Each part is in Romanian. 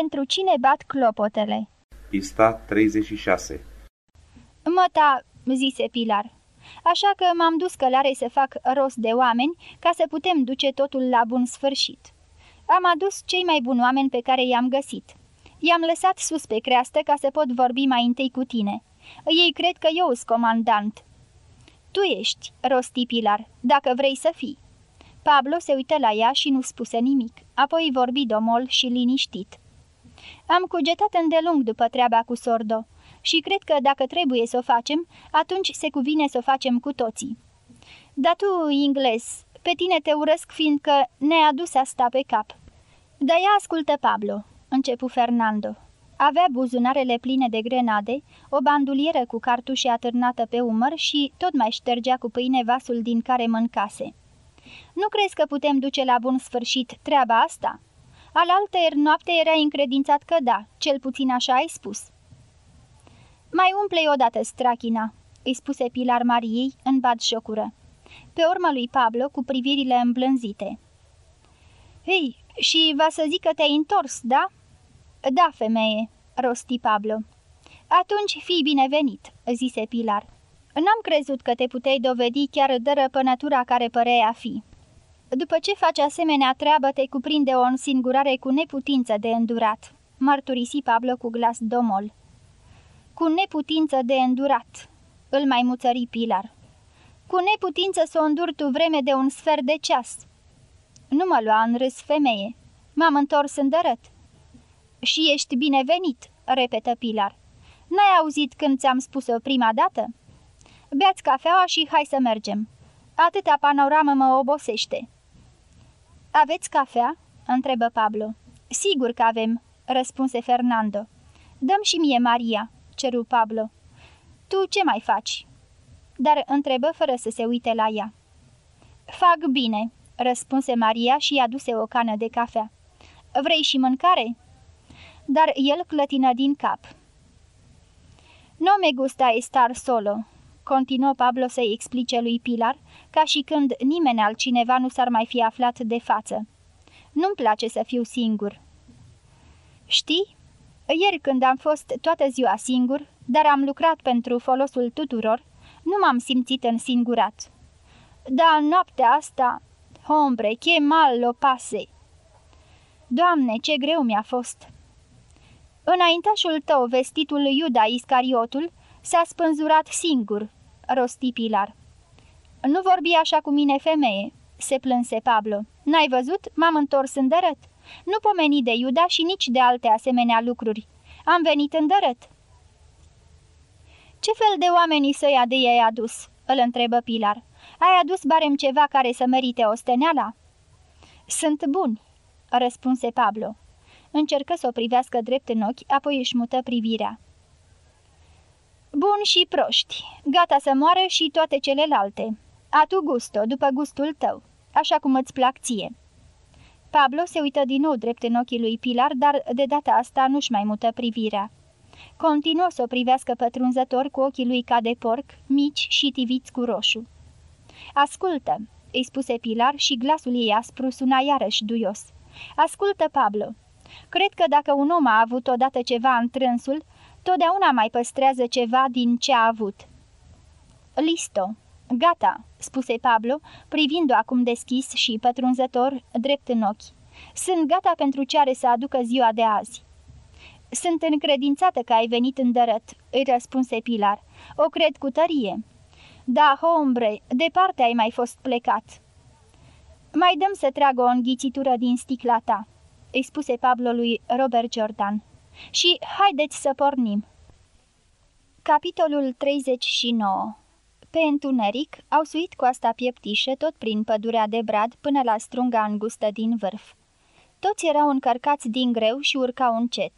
Pentru cine bat clopotele? Pista 36 Măta, zise Pilar. Așa că m-am dus călare să fac rost de oameni ca să putem duce totul la bun sfârșit. Am adus cei mai buni oameni pe care i-am găsit. I-am lăsat sus pe creastă ca să pot vorbi mai întâi cu tine. Ei cred că eu sunt comandant. Tu ești, rosti Pilar, dacă vrei să fii. Pablo se uită la ea și nu spuse nimic, apoi vorbi domol și liniștit. Am cugetat îndelung după treaba cu Sordo și cred că dacă trebuie să o facem, atunci se cuvine să o facem cu toții. Dar tu, ingles, pe tine te urăsc fiindcă ne-a adus asta pe cap. Dar ea ascultă Pablo, începu Fernando. Avea buzunarele pline de grenade, o bandulieră cu cartușe atârnată pe umăr și tot mai ștergea cu pâine vasul din care mâncase. Nu crezi că putem duce la bun sfârșit treaba asta?" Alaltă noapte era încredințat că da, cel puțin așa ai spus. Mai umple-i odată strachina, îi spuse Pilar Mariei în bad șocură. Pe urmă lui Pablo cu privirile îmblânzite. Hei, și va să zic că te-ai întors, da?" Da, femeie," rosti Pablo. Atunci fii binevenit," zise Pilar. N-am crezut că te puteai dovedi chiar de răpănătura care părea a fi. După ce faci asemenea treabă, te cuprinde o însingurare cu neputință de îndurat," mărturisi Pablo cu glas domol. Cu neputință de îndurat," îl mai muțări Pilar. Cu neputință să o îndur tu vreme de un sfert de ceas." Nu mă lua în râs, femeie. M-am întors îndărăt." Și ești binevenit," repetă Pilar. N-ai auzit când ți-am spus-o prima dată?" Beați cafeaua și hai să mergem. Atâta panoramă mă obosește." Aveți cafea?" întrebă Pablo. Sigur că avem," răspunse Fernando. Dăm și mie, Maria," ceru Pablo. Tu ce mai faci?" Dar întrebă fără să se uite la ea. Fac bine," răspunse Maria și i-a duse o cană de cafea. Vrei și mâncare?" Dar el clătină din cap. No me gusta estar solo," continuă Pablo să-i explice lui Pilar, ca și când nimeni altcineva nu s-ar mai fi aflat de față. Nu-mi place să fiu singur." Știi? Ieri când am fost toată ziua singur, dar am lucrat pentru folosul tuturor, nu m-am simțit însingurat. Da, noaptea asta... Hombre, che mal lo pase! Doamne, ce greu mi-a fost! Înaintașul tău, vestitul lui Iuda Iscariotul, s-a spânzurat singur, rosti Pilar. Nu vorbi așa cu mine, femeie," se plânse Pablo. N-ai văzut? M-am întors îndărăt. Nu pomeni de Iuda și nici de alte asemenea lucruri. Am venit îndărăt." Ce fel de oameni să-i de ei adus?" îl întrebă Pilar. Ai adus barem ceva care să merite osteneala?" Sunt buni," răspunse Pablo. Încercă să o privească drept în ochi, apoi își mută privirea. Bun și proști, gata să moară și toate celelalte. A tu gusto, după gustul tău, așa cum îți plac ție." Pablo se uită din nou drept în ochii lui Pilar, dar de data asta nu-și mai mută privirea. Continuă să o privească pătrunzător cu ochii lui ca de porc, mici și tiviți cu roșu. Ascultă!" îi spuse Pilar și glasul ei aspru suna iarăși duios. Ascultă, Pablo! Cred că dacă un om a avut odată ceva în trânsul, totdeauna mai păstrează ceva din ce a avut." Listo!" Gata!" spuse Pablo, privind-o acum deschis și pătrunzător, drept în ochi. Sunt gata pentru ce are să aducă ziua de azi." Sunt încredințată că ai venit îndărăt," îi răspunse Pilar. O cred cu tărie." Da, hombre, departe ai mai fost plecat." Mai dăm să tragă o înghițitură din sticla ta," îi spuse Pablo lui Robert Jordan. Și haideți să pornim." Capitolul 39 Pe întuneric au suit coasta pieptișă tot prin pădurea de brad până la strunga îngustă din vârf. Toți erau încărcați din greu și urcau încet.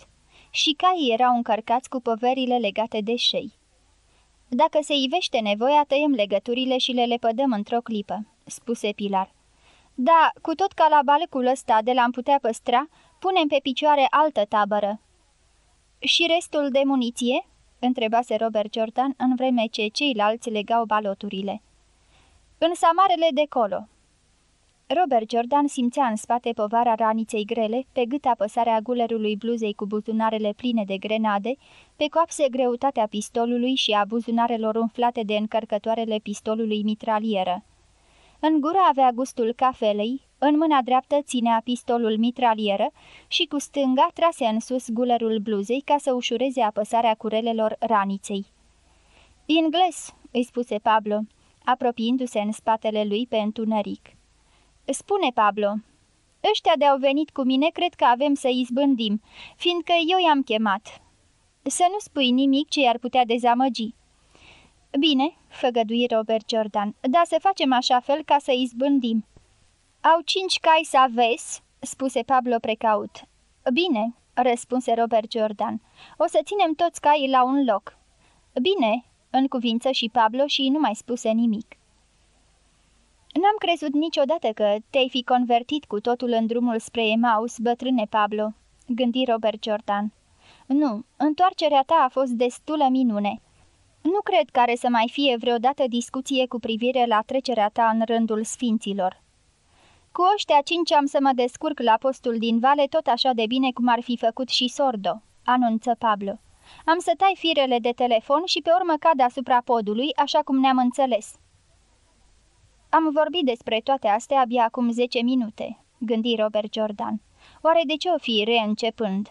Și caii erau încărcați cu poverile legate de șei. Dacă se ivește nevoia, tăiem legăturile și le lepădăm într-o clipă," spuse Pilar. Da, cu tot calabalcul ăsta de l-am putea păstra, punem pe picioare altă tabără." Și restul de muniție?" întrebase Robert Jordan în vreme ce ceilalți legau baloturile. În samarele de colo." Robert Jordan simțea în spate povara raniței grele, pe gât apăsarea gulerului bluzei cu buzunarele pline de grenade, pe coapse greutatea pistolului și a buzunarelor umflate de încărcătoarele pistolului mitralieră. În gură avea gustul cafelei, în mâna dreaptă ținea pistolul mitralieră și cu stânga trase în sus gulerul bluzei ca să ușureze apăsarea curelelor raniței. Ingles, îi spuse Pablo, apropiindu-se în spatele lui pe întuneric. Spune, Pablo, ăștia de-au venit cu mine, cred că avem să izbândim, fiindcă eu i-am chemat. Să nu spui nimic ce i-ar putea dezamăgi. Bine, făgădui Robert Jordan, dar să facem așa fel ca să izbândim. Au cinci cai să aveți?" spuse Pablo precaut. Bine," răspunse Robert Jordan. O să ținem toți caii la un loc." Bine," în cuvință și Pablo și nu mai spuse nimic. N-am crezut niciodată că te-ai fi convertit cu totul în drumul spre Emaus, bătrâne Pablo," gândi Robert Jordan. Nu, întoarcerea ta a fost destulă minune. Nu cred care să mai fie vreodată discuție cu privire la trecerea ta în rândul sfinților. Cu ăștia cinci am să mă descurc la postul din vale tot așa de bine cum ar fi făcut și Sordo," anunță Pablo. Am să tai firele de telefon și pe urmă cad asupra podului, așa cum ne-am înțeles." Am vorbit despre toate astea abia acum zece minute," gândi Robert Jordan. Oare de ce o fi reîncepând?"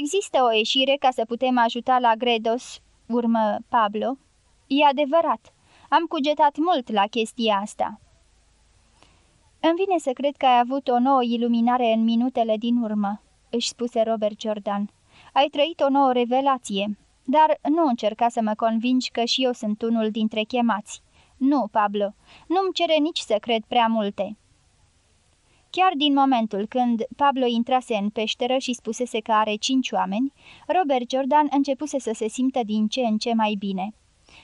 Există o ieșire ca să putem ajuta la Gredos," urmă Pablo. E adevărat. Am cugetat mult la chestia asta." Îmi vine să cred că ai avut o nouă iluminare în minutele din urmă," își spuse Robert Jordan. Ai trăit o nouă revelație, dar nu încerca să mă convingi că și eu sunt unul dintre chemați. Nu, Pablo, nu-mi cere nici să cred prea multe." Chiar din momentul când Pablo intrase în peșteră și spusese că are cinci oameni, Robert Jordan începuse să se simtă din ce în ce mai bine.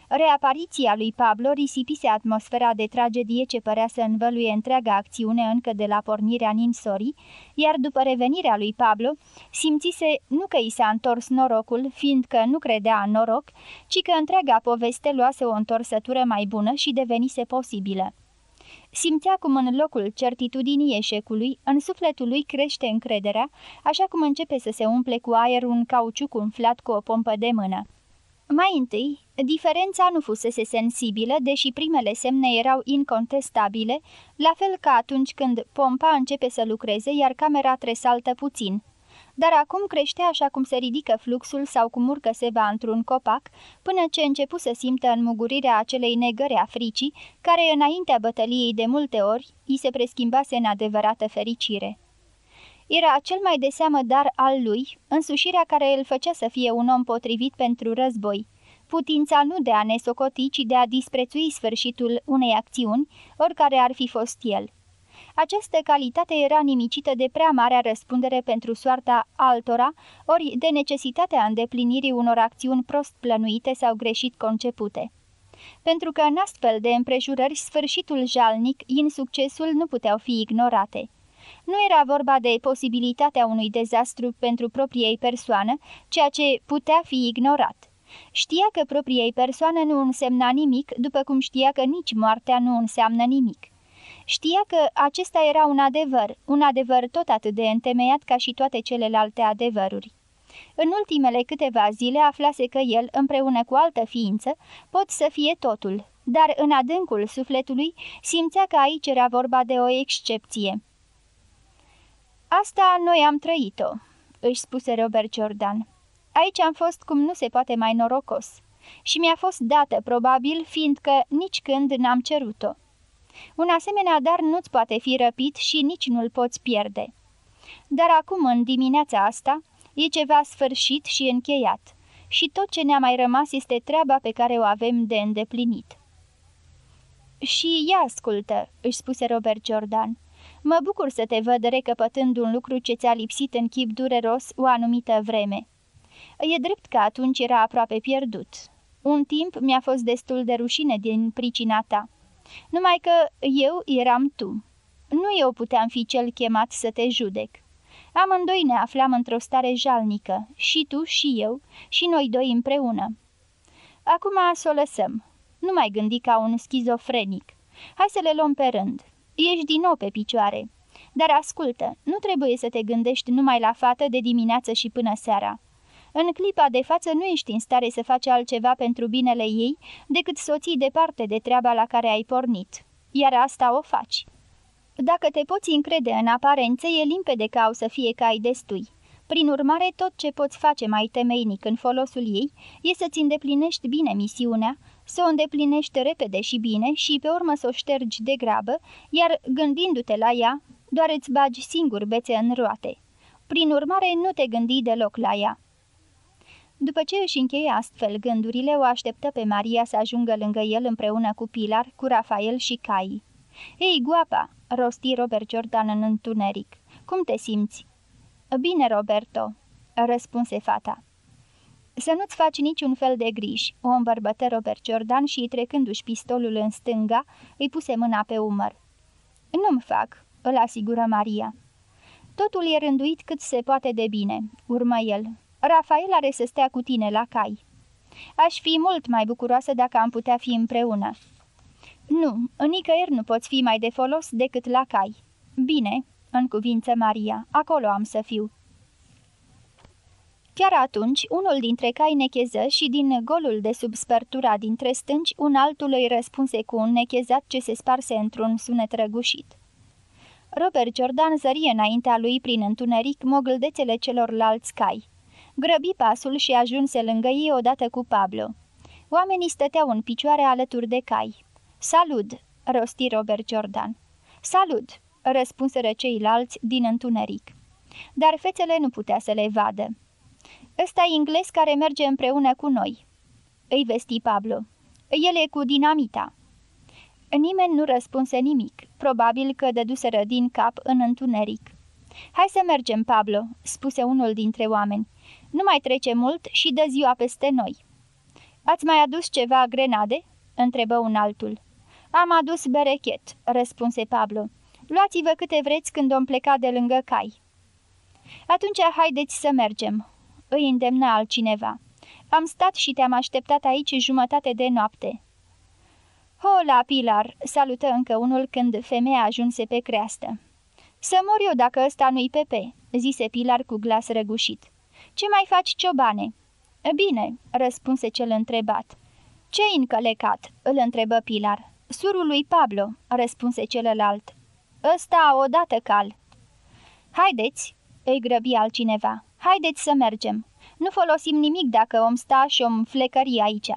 Reapariția lui Pablo risipise atmosfera de tragedie ce părea să învăluie întreaga acțiune încă de la pornirea ninsorii, iar după revenirea lui Pablo, simțise nu că i s-a întors norocul, fiindcă nu credea în noroc, ci că întreaga poveste luase o întorsătură mai bună și devenise posibilă. Simțea cum în locul certitudinii eșecului, în sufletul lui crește încrederea, așa cum începe să se umple cu aer un cauciuc umflat cu o pompă de mână. Mai întâi, diferența nu fusese sensibilă, deși primele semne erau incontestabile, la fel ca atunci când pompa începe să lucreze, iar camera tresaltă puțin. Dar acum creștea așa cum se ridică fluxul sau cum urcă seva într-un copac, până ce începu să simtă înmugurirea acelei negări a fricii, care înaintea bătăliei de multe ori îi se preschimbase în adevărată fericire. Era cel mai de seamă dar al lui, însușirea care îl făcea să fie un om potrivit pentru război. Putința nu de a ne socoti, ci de a disprețui sfârșitul unei acțiuni, oricare ar fi fost el. Această calitate era nimicită de prea marea răspundere pentru soarta altora, ori de necesitatea îndeplinirii unor acțiuni prost plănuite sau greșit concepute. Pentru că în astfel de împrejurări sfârșitul jalnic, insuccesul nu puteau fi ignorate. Nu era vorba de posibilitatea unui dezastru pentru propriei persoană, ceea ce putea fi ignorat. Știa că propriei persoane nu însemna nimic, după cum știa că nici moartea nu înseamnă nimic. Știa că acesta era un adevăr, un adevăr tot atât de întemeiat ca și toate celelalte adevăruri. În ultimele câteva zile aflase că el, împreună cu altă ființă, pot să fie totul, dar în adâncul sufletului simțea că aici era vorba de o excepție. Asta noi am trăit-o," își spuse Robert Jordan. Aici am fost cum nu se poate mai norocos. Și mi-a fost dată, probabil, fiindcă nici când n-am cerut-o. Un asemenea dar nu-ți poate fi răpit și nici nu-l poți pierde. Dar acum, în dimineața asta, e ceva sfârșit și încheiat. Și tot ce ne-a mai rămas este treaba pe care o avem de îndeplinit. Și ea ascultă, își spuse Robert Jordan. Mă bucur să te văd recăpătând un lucru ce ți-a lipsit în chip dureros o anumită vreme. E drept că atunci era aproape pierdut. Un timp mi-a fost destul de rușine din pricina ta. Numai că eu eram tu. Nu eu puteam fi cel chemat să te judec. Amândoi ne aflam într-o stare jalnică, și tu și eu, și noi doi împreună. Acum să o lăsăm. Nu mai gândi ca un schizofrenic. Hai să le luăm pe rând. Ești din nou pe picioare. Dar ascultă, nu trebuie să te gândești numai la fată de dimineață și până seara. În clipa de față nu ești în stare să faci altceva pentru binele ei decât să o ții departe de treaba la care ai pornit. Iar asta o faci. Dacă te poți încrede în aparențe, e limpede că au să fie cai destui. Prin urmare, tot ce poți face mai temeinic în folosul ei e să-ți îndeplinești bine misiunea, să o îndeplinești repede și bine și pe urmă să o ștergi de grabă, iar gândindu-te la ea, doar îți bagi singur bețe în roate. Prin urmare, nu te gândi deloc la ea. După ce își încheie astfel gândurile, o așteptă pe Maria să ajungă lângă el împreună cu Pilar, cu Rafael și Cai. Ei, guapa!" rosti Robert Jordan în întuneric. Cum te simți?" Bine, Roberto," răspunse fata. Să nu-ți faci niciun fel de griji," o îmbărbătă Robert Jordan și, trecându-și pistolul în stânga, îi puse mâna pe umăr. Nu-mi fac," îl asigură Maria. Totul e rânduit cât se poate de bine," urmă el. Rafael are să stea cu tine la cai. Aș fi mult mai bucuroasă dacă am putea fi împreună." Nu, nicăieri nu poți fi mai de folos decât la cai." Bine," în cuvință Maria, acolo am să fiu." Chiar atunci, unul dintre cai necheză și din golul de sub spărtura dintre stânci, un altul îi răspunse cu un nechezat ce se sparse într-un sunet răgușit. Robert Jordan zărie înaintea lui prin întuneric mogâldețele celorlalți cai. Grăbi pasul și ajunse lângă ei odată cu Pablo. Oamenii stăteau în picioare alături de cai. Salut!" rosti Robert Jordan. Salut!" Răspunseră ceilalți din întuneric. Dar fețele nu putea să le vadă. Ăsta e ingles care merge împreună cu noi." Îi vesti Pablo. El e cu dinamita." Nimeni nu răspunse nimic, probabil că dăduseră din cap în întuneric. Hai să mergem, Pablo," spuse unul dintre oameni. Nu mai trece mult și dă ziua peste noi." Ați mai adus ceva grenade?" întrebă un altul. Am adus berechet," răspunse Pablo. Luați-vă câte vreți când om pleca de lângă cai." Atunci haideți să mergem," îi îndemnă altcineva. Am stat și te-am așteptat aici jumătate de noapte." Hola, Pilar!" salută încă unul când femeia ajunse pe creastă. Să mor eu dacă ăsta nu-i Pepe," zise Pilar cu glas răgușit. Ce mai faci, ciobane?" Bine," răspunse cel întrebat. Ce-i încălecat?" îl întrebă Pilar. Surul lui Pablo," răspunse celălalt. Ăsta odată cal." Haideți!" îi grăbi altcineva. Haideți să mergem. Nu folosim nimic dacă om sta și om flecări aici."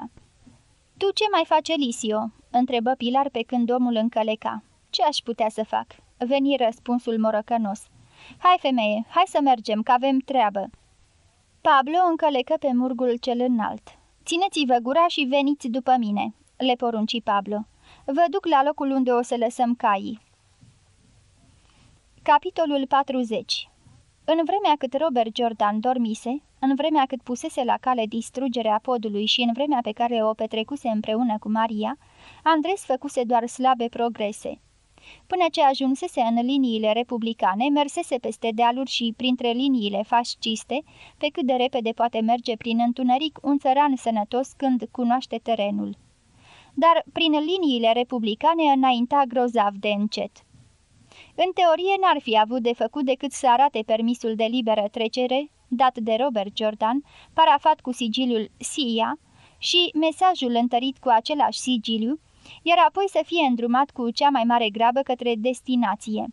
Tu ce mai face Lisio?" întrebă Pilar pe când omul încăleca. Ce aș putea să fac?" veni răspunsul morăcănos. Hai, femeie, hai să mergem, că avem treabă." Pablo încălecă pe murgul cel înalt. Țineți-vă gura și veniți după mine," le porunci Pablo. Vă duc la locul unde o să lăsăm caii." Capitolul 40 În vremea cât Robert Jordan dormise, în vremea cât pusese la cale distrugerea podului și în vremea pe care o petrecuse împreună cu Maria, Andres făcuse doar slabe progrese. Până ce ajunsese în liniile republicane, mersese peste dealuri și printre liniile fasciste, pe cât de repede poate merge prin întuneric un țăran sănătos când cunoaște terenul. Dar prin liniile republicane înainta grozav de încet. În teorie n-ar fi avut de făcut decât să arate permisul de liberă trecere, dat de Robert Jordan, parafat cu sigiliul SIA, și mesajul întărit cu același sigiliu, iar apoi să fie îndrumat cu cea mai mare grabă către destinație.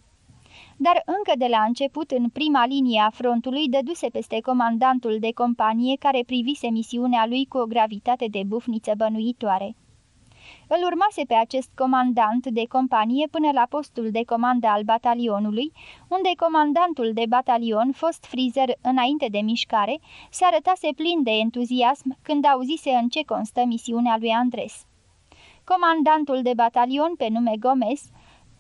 Dar încă de la început, în prima linie a frontului, dăduse peste comandantul de companie care privise misiunea lui cu o gravitate de bufniță bănuitoare. Îl urmase pe acest comandant de companie până la postul de comandă al batalionului, unde comandantul de batalion, fost frizer înainte de mișcare, se arătase plin de entuziasm când auzise în ce constă misiunea lui Andres. Comandantul de batalion, pe nume Gomez,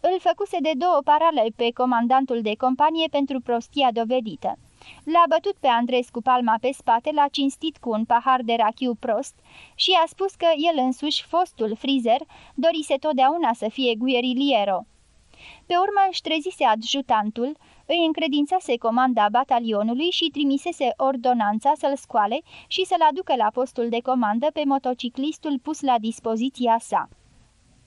îl făcuse de două parale pe comandantul de companie pentru prostia dovedită. L-a bătut pe Andres cu palma pe spate, l-a cinstit cu un pahar de rachiu prost și a spus că el însuși, fostul frizer, dorise totdeauna să fie gueriliero. Pe urmă își trezise adjutantul, îi încredințase comanda batalionului și trimisese ordonanța să-l scoale și să-l aducă la postul de comandă pe motociclistul pus la dispoziția sa.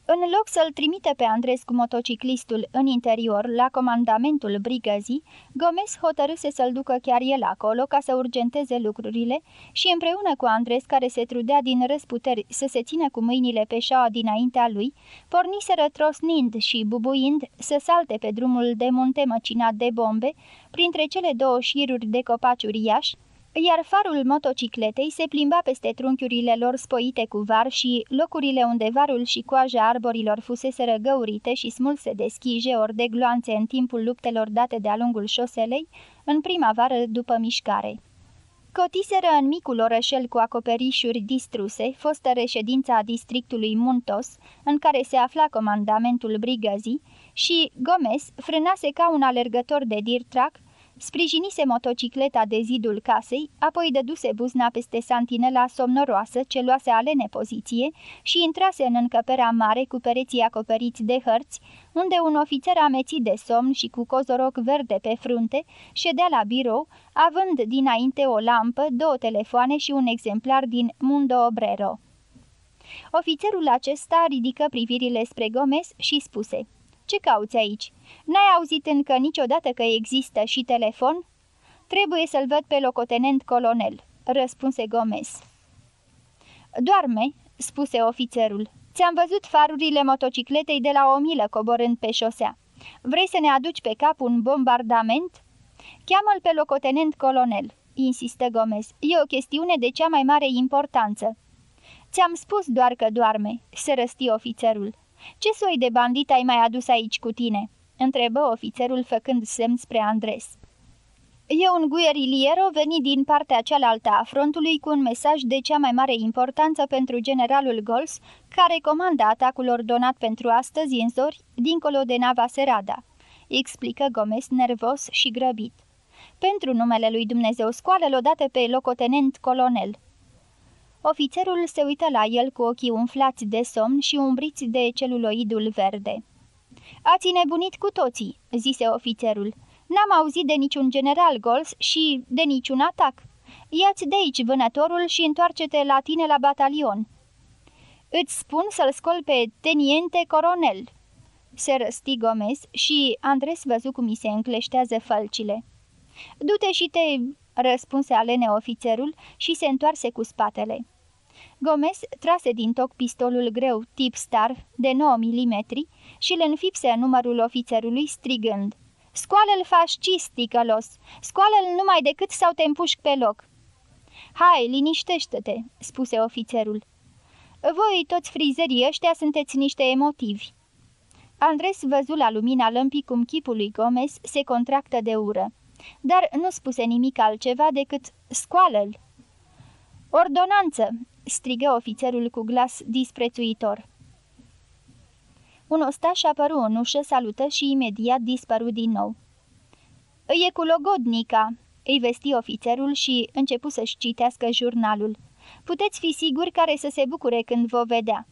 În loc să-l trimite pe Andres cu motociclistul în interior la comandamentul brigăzii, Gomez hotărâse să-l ducă chiar el acolo ca să urgenteze lucrurile și împreună cu Andres, care se trudea din răsputeri să se țină cu mâinile pe șaua dinaintea lui, porniseră trosnind și bubuind să salte pe drumul de munte măcinat de bombe, printre cele două șiruri de copaci uriași, iar farul motocicletei se plimba peste trunchiurile lor spoite cu var și locurile unde varul și coaja arborilor fusese răgăurite și smulse de schije ori de gloanțe în timpul luptelor date de-a lungul șoselei, în primăvară după mișcare. Cotiseră în micul orășel cu acoperișuri distruse, fostă reședința districtului Muntos, în care se afla comandamentul brigăzii, și Gomez frânase ca un alergător de dirtrac sprijinise motocicleta de zidul casei, apoi dăduse buzna peste santinela somnoroasă ce luase alene poziție și intrase în încăperea mare cu pereții acoperiți de hărți, unde un ofițer amețit de somn și cu cozoroc verde pe frunte ședea la birou, având dinainte o lampă, două telefoane și un exemplar din Mundo Obrero. Ofițerul acesta ridică privirile spre Gomez și spuse – ce cauți aici? N-ai auzit încă niciodată că există și telefon?" Trebuie să-l văd pe locotenent colonel," răspunse Gomez. Doarme," spuse ofițerul. Ți-am văzut farurile motocicletei de la o milă coborând pe șosea. Vrei să ne aduci pe cap un bombardament?" Cheamă-l pe locotenent colonel," insistă Gomez. E o chestiune de cea mai mare importanță." Ți-am spus doar că doarme," se răsti ofițerul. Ce soi de bandit ai mai adus aici cu tine?" întrebă ofițerul făcând semn spre Andres. E un gueriliero venit din partea cealaltă a frontului cu un mesaj de cea mai mare importanță pentru generalul Gols, care comandă atacul ordonat pentru astăzi în zori, dincolo de nava Serada, explică Gomez nervos și grăbit. Pentru numele lui Dumnezeu, scoală-l odată pe locotenent colonel. Ofițerul se uită la el cu ochii umflați de somn și umbriți de celuloidul verde. Ați nebunit cu toții," zise ofițerul. N-am auzit de niciun general Gols și de niciun atac. Ia-ți de aici vânătorul și întoarce-te la tine la batalion." Îți spun să-l scol pe teniente coronel." Se răsti Gomez și Andres văzu cum îi se încleștează fălcile. Du-te și te..." răspunse alene ofițerul și se întoarse cu spatele. Gomez trase din toc pistolul greu tip Star de 9 mm și îl înfipse în numărul ofițerului strigând Scoală-l fascist, ticălos! Scoală-l numai decât sau te împușc pe loc!" Hai, liniștește-te!" spuse ofițerul. Voi, toți frizerii ăștia, sunteți niște emotivi." Andres văzu la lumina lămpii cum chipul lui Gomez se contractă de ură, dar nu spuse nimic altceva decât scoală-l. Ordonanță!" Strigă ofițerul cu glas disprețuitor. Un ostaș apăru în ușă, salută și imediat dispăru din nou. E cu logodnica!" îi vesti ofițerul și începu să-și citească jurnalul. Puteți fi siguri care să se bucure când vă vedea."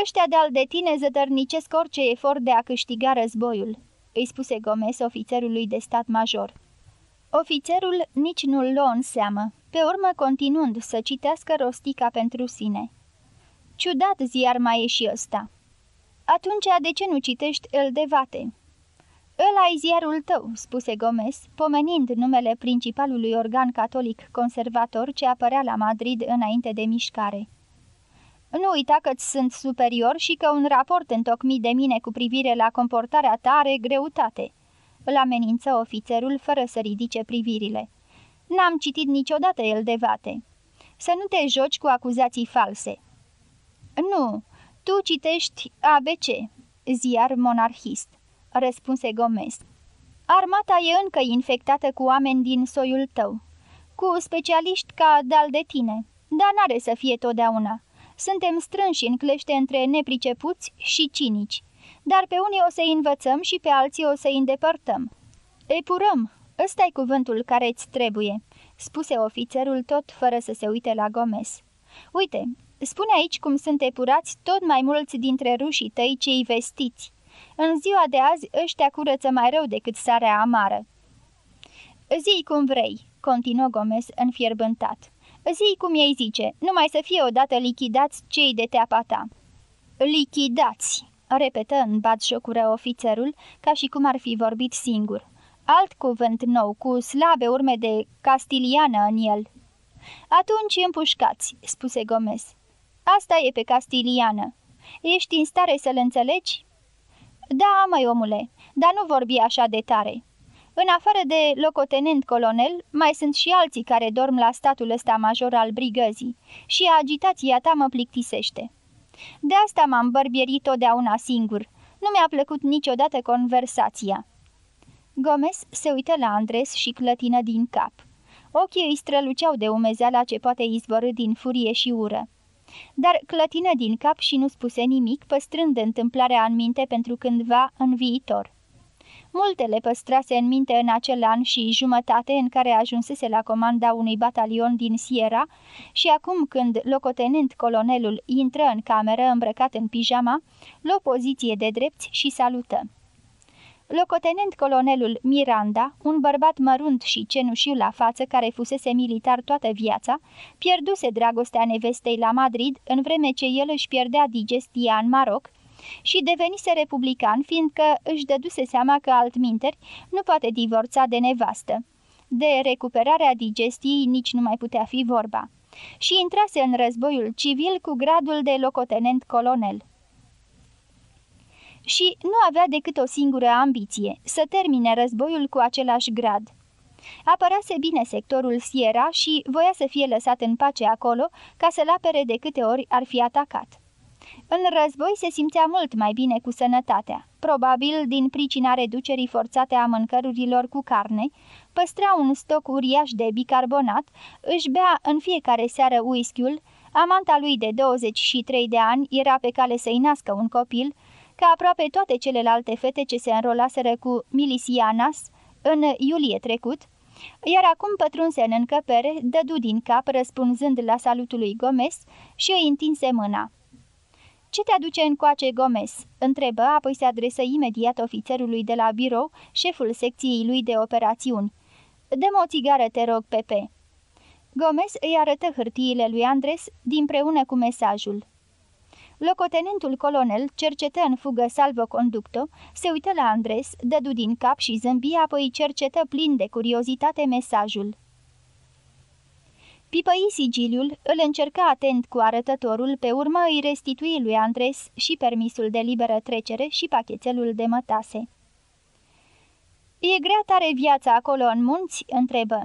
Ăștia de-al de tine zădărnicesc orice efort de a câștiga războiul," îi spuse Gomez ofițerului de stat major. Ofițerul nici nu-l luă în seamă, pe urmă continuând să citească rostica pentru sine. Ciudat ziar mai e și ăsta. Atunci de ce nu citești îl de vate? Ăla e ziarul tău, spuse Gomez, pomenind numele principalului organ catolic conservator ce apărea la Madrid înainte de mișcare. Nu uita că sunt superior și că un raport întocmit de mine cu privire la comportarea ta are greutate. Îl amenință ofițerul fără să ridice privirile. N-am citit niciodată el de vate. Să nu te joci cu acuzații false." Nu, tu citești ABC, ziar monarhist," răspunse Gomez. Armata e încă infectată cu oameni din soiul tău, cu specialiști ca dal de tine, dar n-are să fie totdeauna. Suntem strânși în clește între nepricepuți și cinici, dar pe unii o să-i învățăm și pe alții o să-i îndepărtăm. Epurăm, ăsta e cuvântul care îți trebuie," spuse ofițerul tot fără să se uite la Gomez. Uite, spune aici cum sunt epurați tot mai mulți dintre rușii tăi cei vestiți. În ziua de azi ăștia curăță mai rău decât sarea amară." Zii cum vrei," continuă Gomez înfierbântat. Zii cum ei zice, numai să fie odată lichidați cei de teapa ta." Lichidați, repetă în batjocură ofițerul, ca și cum ar fi vorbit singur. Alt cuvânt nou, cu slabe urme de castiliană în el. Atunci împușcați, spuse Gomez. Asta e pe castiliană. Ești în stare să-l înțelegi?" Da, mai omule, dar nu vorbi așa de tare." În afară de locotenent colonel, mai sunt și alții care dorm la statul ăsta major al brigăzii și agitația ta mă plictisește. De asta m-am bărbierit totdeauna singur. Nu mi-a plăcut niciodată conversația." Gomez se uită la Andres și clătină din cap. Ochii îi străluceau de umezeala ce poate izvorâ din furie și ură. Dar clătină din cap și nu spuse nimic, păstrând întâmplarea în minte pentru cândva în viitor. Multe le păstrase în minte în acel an și jumătate în care ajunsese la comanda unui batalion din Sierra și acum când locotenent colonelul intră în cameră îmbrăcat în pijama, luă poziție de drept și salută. Locotenent colonelul Miranda, un bărbat mărunt și cenușiu la față care fusese militar toată viața, pierduse dragostea nevestei la Madrid în vreme ce el își pierdea digestia în Maroc și devenise republican fiindcă își dăduse seama că altminteri nu poate divorța de nevastă. De recuperarea digestiei nici nu mai putea fi vorba. Și intrase în războiul civil cu gradul de locotenent colonel și nu avea decât o singură ambiție, să termine războiul cu același grad. Apărase bine sectorul Sierra și voia să fie lăsat în pace acolo ca să-l apere de câte ori ar fi atacat. În război se simțea mult mai bine cu sănătatea, probabil din pricina reducerii forțate a mâncărurilor cu carne, păstra un stoc uriaș de bicarbonat, își bea în fiecare seară whisky-ul, amanta lui de 23 de ani era pe cale să-i nască un copil, ca aproape toate celelalte fete ce se înrolaseră cu milisianas în iulie trecut, iar acum pătrunse în încăpere, dădu din cap răspunzând la salutul lui Gomez și îi întinse mâna. Ce te aduce încoace, Gomez?" întrebă, apoi se adresă imediat ofițerului de la birou, șeful secției lui de operațiuni. Dă-mi o țigară, te rog, Pepe." Gomez îi arătă hârtiile lui Andres dinpreună cu mesajul. Locotenentul colonel cercetă în fugă salvo-conducto, se uită la Andres, dădu din cap și zâmbi, apoi cercetă plin de curiozitate mesajul. Pipăi sigiliul, îl încerca atent cu arătătorul, pe urmă îi restitui lui Andres și permisul de liberă trecere și pachetelul de mătase. E grea tare viața acolo în munți?" întrebă.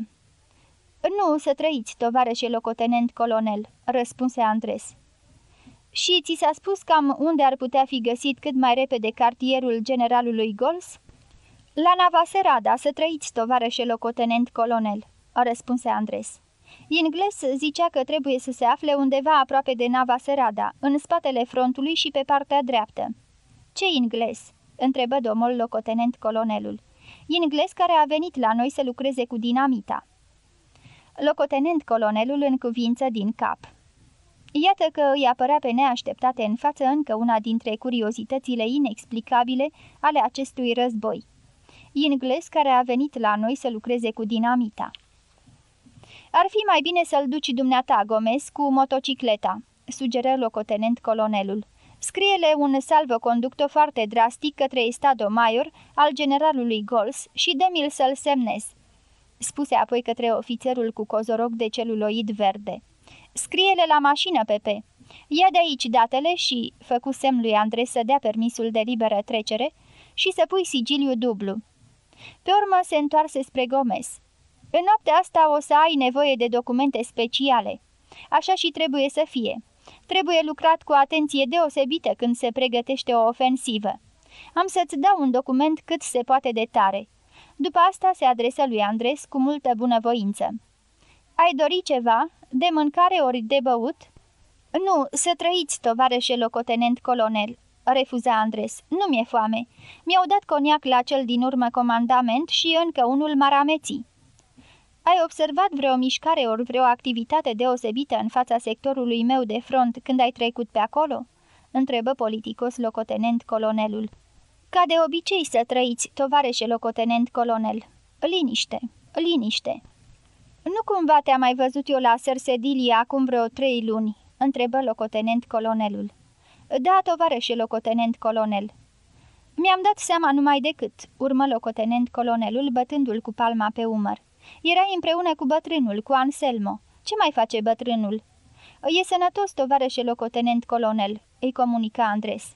Nu, să trăiți, tovarășe locotenent colonel," răspunse Andres. Și ți s-a spus cam unde ar putea fi găsit cât mai repede cartierul generalului Gols?" La Navaserada, să trăiți, tovarășe locotenent colonel," răspunse Andres. Ingles zicea că trebuie să se afle undeva aproape de Navaserada, în spatele frontului și pe partea dreaptă. Ce ingles?" întrebă domnul locotenent colonelul. Ingles care a venit la noi să lucreze cu dinamita." Locotenent colonelul în cuvință din cap. Iată că îi apărea pe neașteptate în față încă una dintre curiozitățile inexplicabile ale acestui război. Ingles care a venit la noi să lucreze cu dinamita. Ar fi mai bine să-l duci dumneata, Gomez, cu motocicleta," sugeră locotenent colonelul. Scrie-le un salvoconducto foarte drastic către Estado Mayor al generalului Gols și dă-mi-l să-l semnez," spuse apoi către ofițerul cu cozoroc de celuloid verde. Scrie-le la mașină, Pepe. Ia de aici datele și, făcu semn lui Andres să dea permisul de liberă trecere și să pui sigiliu dublu. Pe urmă se întoarse spre Gomez. În noaptea asta o să ai nevoie de documente speciale. Așa și trebuie să fie. Trebuie lucrat cu atenție deosebită când se pregătește o ofensivă. Am să-ți dau un document cât se poate de tare. După asta se adresă lui Andres cu multă bunăvoință. Ai dori ceva? De mâncare ori de băut?" Nu, să trăiți, tovarășe locotenent colonel," refuza Andres. Nu mi-e foame. Mi-au dat coniac la cel din urmă comandament și încă unul marameții." Ai observat vreo mișcare ori vreo activitate deosebită în fața sectorului meu de front când ai trecut pe acolo?" întrebă politicos locotenent colonelul. Ca de obicei să trăiți, tovarășe locotenent colonel. Liniște, liniște." Nu cumva te-am mai văzut eu la Sersedilia acum vreo trei luni?" întrebă locotenent colonelul. Da, tovarășe locotenent colonel." Mi-am dat seama numai decât," urmă locotenent colonelul, bătându-l cu palma pe umăr. Era împreună cu bătrânul, cu Anselmo. Ce mai face bătrânul?" E sănătos, tovarășe locotenent colonel," îi comunica Andres.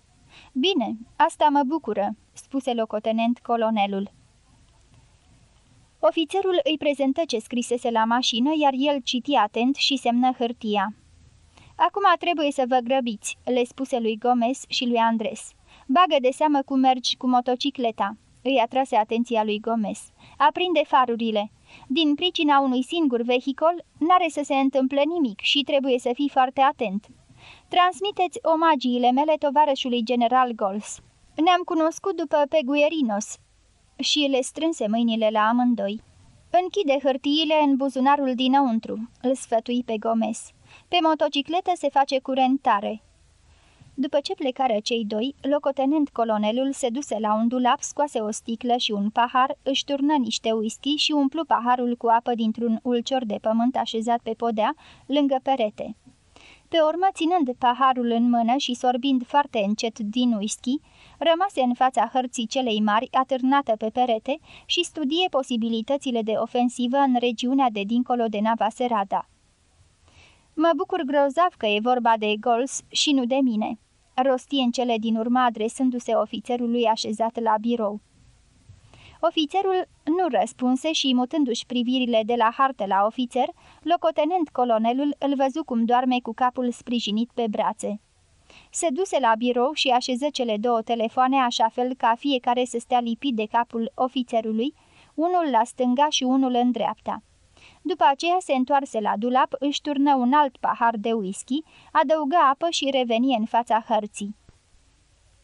Bine, asta mă bucură," spuse locotenent colonelul. Ofițerul îi prezentă ce scrisese la mașină, iar el citi atent și semnă hârtia. Acum trebuie să vă grăbiți," le spuse lui Gomez și lui Andres. Bagă de seamă cum mergi cu motocicleta." Îi atrase atenția lui Gomez. Aprinde farurile. Din pricina unui singur vehicol, n-are să se întâmple nimic și trebuie să fii foarte atent. Transmiteți omagiile mele tovarășului general Gols. Ne-am cunoscut după Peguerinos." Și le strânse mâinile la amândoi. Închide hârtiile în buzunarul dinăuntru," îl sfătui pe Gomez. Pe motocicletă se face curentare." După ce plecară cei doi, locotenent colonelul se duse la un dulap, scoase o sticlă și un pahar, își turnă niște whisky și umplu paharul cu apă dintr-un ulcior de pământ așezat pe podea, lângă perete. Pe urmă, ținând paharul în mână și sorbind foarte încet din whisky, rămase în fața hărții celei mari, atârnată pe perete, și studie posibilitățile de ofensivă în regiunea de dincolo de Nava Serada. Mă bucur grozav că e vorba de Gols și nu de mine," rosti în cele din urmă adresându-se ofițerului așezat la birou. Ofițerul nu răspunse și, mutându-și privirile de la hartă la ofițer, locotenent colonelul îl văzu cum doarme cu capul sprijinit pe brațe. Se duse la birou și așeză cele două telefoane așa fel ca fiecare să stea lipit de capul ofițerului, unul la stânga și unul în dreapta. După aceea se întoarse la dulap, își turnă un alt pahar de whisky, adăugă apă și reveni în fața hărții.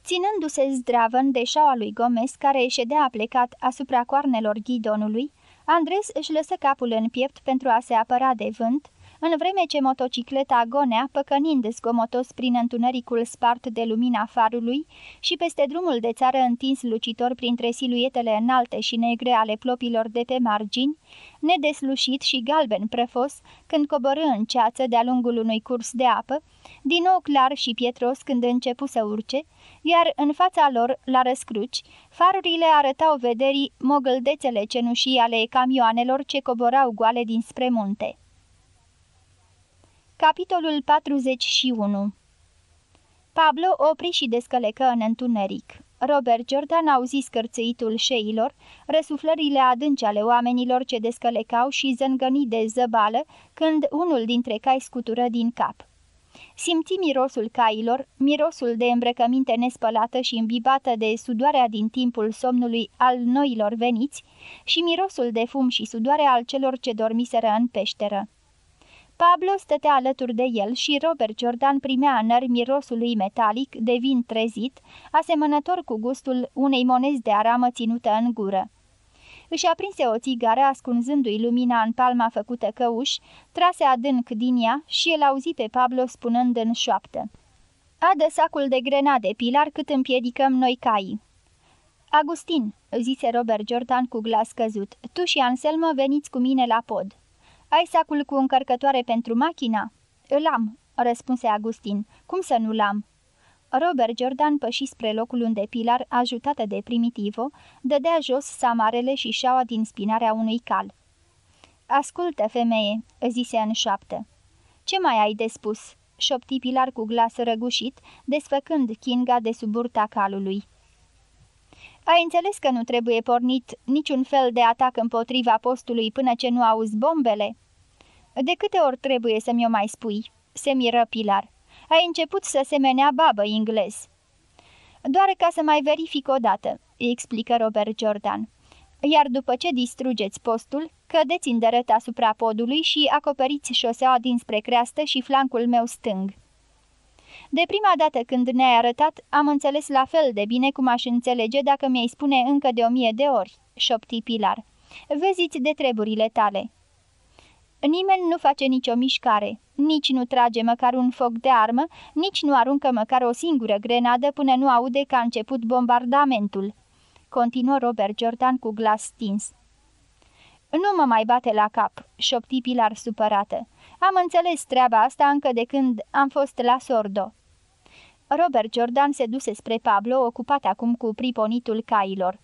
Ținându-se zdravă în deșaua lui Gomez, care ședea plecat asupra coarnelor ghidonului, Andres își lăsă capul în piept pentru a se apăra de vânt, în vreme ce motocicleta gonea, păcănind zgomotos prin întunericul spart de lumina farului și peste drumul de țară întins lucitor printre siluetele înalte și negre ale plopilor de pe margini, nedeslușit și galben prăfos, când coborâ în ceață de-a lungul unui curs de apă, din nou clar și pietros când începu să urce, iar în fața lor, la răscruci, farurile arătau vederii mogâldețele cenușii ale camioanelor ce coborau goale dinspre munte. Capitolul 41 Pablo opri și descălecă în întuneric. Robert Jordan auzi scârțâitul șeilor, răsuflările adânci ale oamenilor ce descălecau și zângăni de zăbală când unul dintre cai scutură din cap. Simți mirosul cailor, mirosul de îmbrăcăminte nespălată și îmbibată de sudoarea din timpul somnului al noilor veniți și mirosul de fum și sudoare al celor ce dormiseră în peșteră. Pablo stătea alături de el și Robert Jordan primea în mirosul lui metalic de vin trezit, asemănător cu gustul unei monezi de aramă ținută în gură. Își aprinse o țigară ascunzându-i lumina în palma făcută căuș, trase adânc din ea și el auzi pe Pablo spunând în șoaptă. Adă sacul de grenade, Pilar, cât împiedicăm noi cai. Agustin, zise Robert Jordan cu glas căzut, tu și Anselmo veniți cu mine la pod. Ai sacul cu încărcătoare pentru machina?" Îl am," răspunse Agustin. Cum să nu l-am?" Robert Jordan păși spre locul unde Pilar, ajutată de Primitivo, dădea jos samarele și șaua din spinarea unui cal. Ascultă, femeie," zise în șoaptă. Ce mai ai de spus?" șopti Pilar cu glas răgușit, desfăcând Kinga de sub burta calului. Ai înțeles că nu trebuie pornit niciun fel de atac împotriva postului până ce nu auzi bombele?" De câte ori trebuie să mi-o mai spui?" se miră Pilar. Ai început să semenea babă englez." Doar ca să mai verific o dată," explică Robert Jordan. Iar după ce distrugeți postul, cădeți îndărât asupra podului și acoperiți șoseaua dinspre creastă și flancul meu stâng." De prima dată când ne-ai arătat, am înțeles la fel de bine cum aș înțelege dacă mi-ai spune încă de o mie de ori," șopti Pilar. Veziți de treburile tale." Nimeni nu face nicio mișcare, nici nu trage măcar un foc de armă, nici nu aruncă măcar o singură grenadă până nu aude că a început bombardamentul. Continuă Robert Jordan cu glas stins. Nu mă mai bate la cap, șopti Pilar supărată. Am înțeles treaba asta încă de când am fost la Sordo. Robert Jordan se duse spre Pablo, ocupat acum cu priponitul cailor.